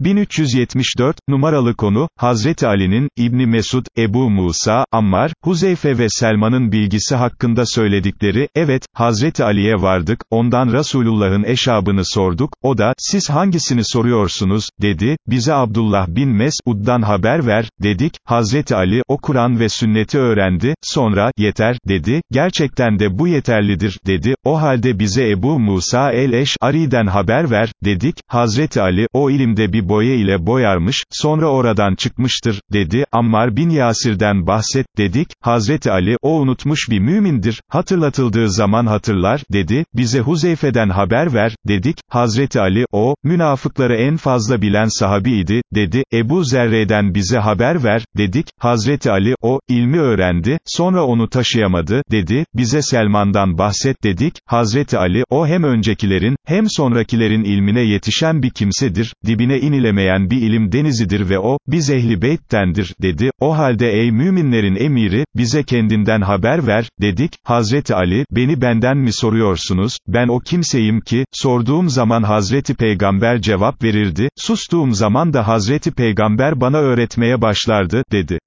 1374, numaralı konu, Hazreti Ali'nin, İbni Mesud, Ebu Musa, Ammar, Huzeyfe ve Selman'ın bilgisi hakkında söyledikleri, evet, Hazreti Ali'ye vardık, ondan Resulullah'ın eşabını sorduk, o da, siz hangisini soruyorsunuz, dedi, bize Abdullah bin Mesud'dan haber ver, dedik, Hazreti Ali, o Kur'an ve sünneti öğrendi, sonra, yeter, dedi, gerçekten de bu yeterlidir, dedi, o halde bize Ebu Musa el-Eş'ari'den haber ver, dedik, Hazreti Ali, o ilimde bir boya ile boyarmış, sonra oradan çıkmıştır, dedi, Ammar bin Yasir'den bahset, dedik, Hazreti Ali, o unutmuş bir mümindir, hatırlatıldığı zaman hatırlar, dedi, bize Huzeyfe'den haber ver, dedik, Hazreti Ali, o, münafıkları en fazla bilen sahabiydi, dedi, Ebu Zerre'den bize haber ver, dedik, Hazreti Ali, o, ilmi öğrendi, sonra onu taşıyamadı, dedi, bize Selman'dan bahset dedik, Hazreti Ali, o hem öncekilerin, hem sonrakilerin ilmine yetişen bir kimsedir, dibine inilemeyen bir ilim denizidir ve o, biz ehli beyttendir, dedi, o halde ey müminlerin emiri, bize kendinden haber ver, dedik, Hazreti Ali, beni benden mi soruyorsunuz, ben o kimseyim ki, sorduğum zaman Hazreti Peygamber cevap verirdi, sustuğum zaman da Hazreti Peygamber bana öğretmeye başlardı, dedi.